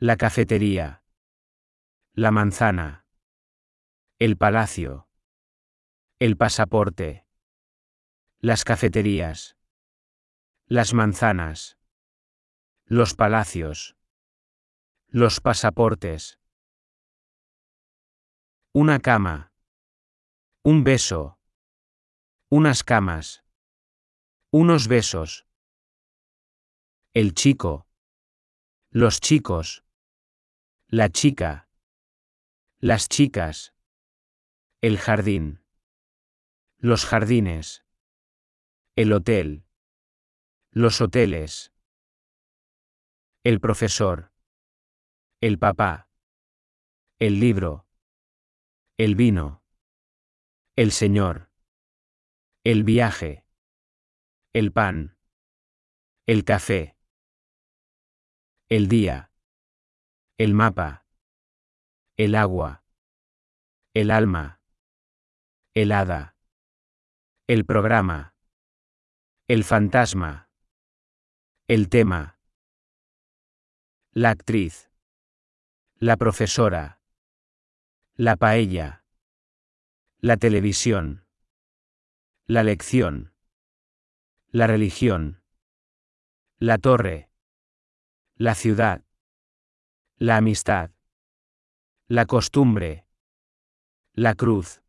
La cafetería. La manzana. El palacio. El pasaporte. Las cafeterías. Las manzanas. Los palacios. Los pasaportes. Una cama. Un beso. Unas camas. Unos besos. El chico. Los chicos. La chica. Las chicas. El jardín. Los jardines. El hotel. Los hoteles. El profesor. El papá. El libro. El vino. El señor. El viaje. El pan. El café. El día. El mapa. El agua. El alma. El hada. El programa. El fantasma. El tema. La actriz. La profesora. La paella. La televisión. La lección. La religión. La torre. La ciudad. La amistad. La costumbre. La cruz.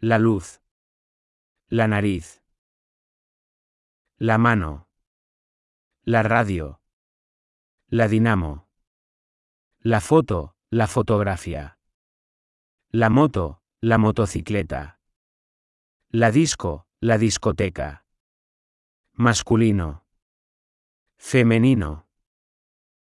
La luz. La nariz. La mano. La radio. La dinamo. La foto, la fotografía. La moto, la motocicleta. La disco, la discoteca. Masculino. Femenino.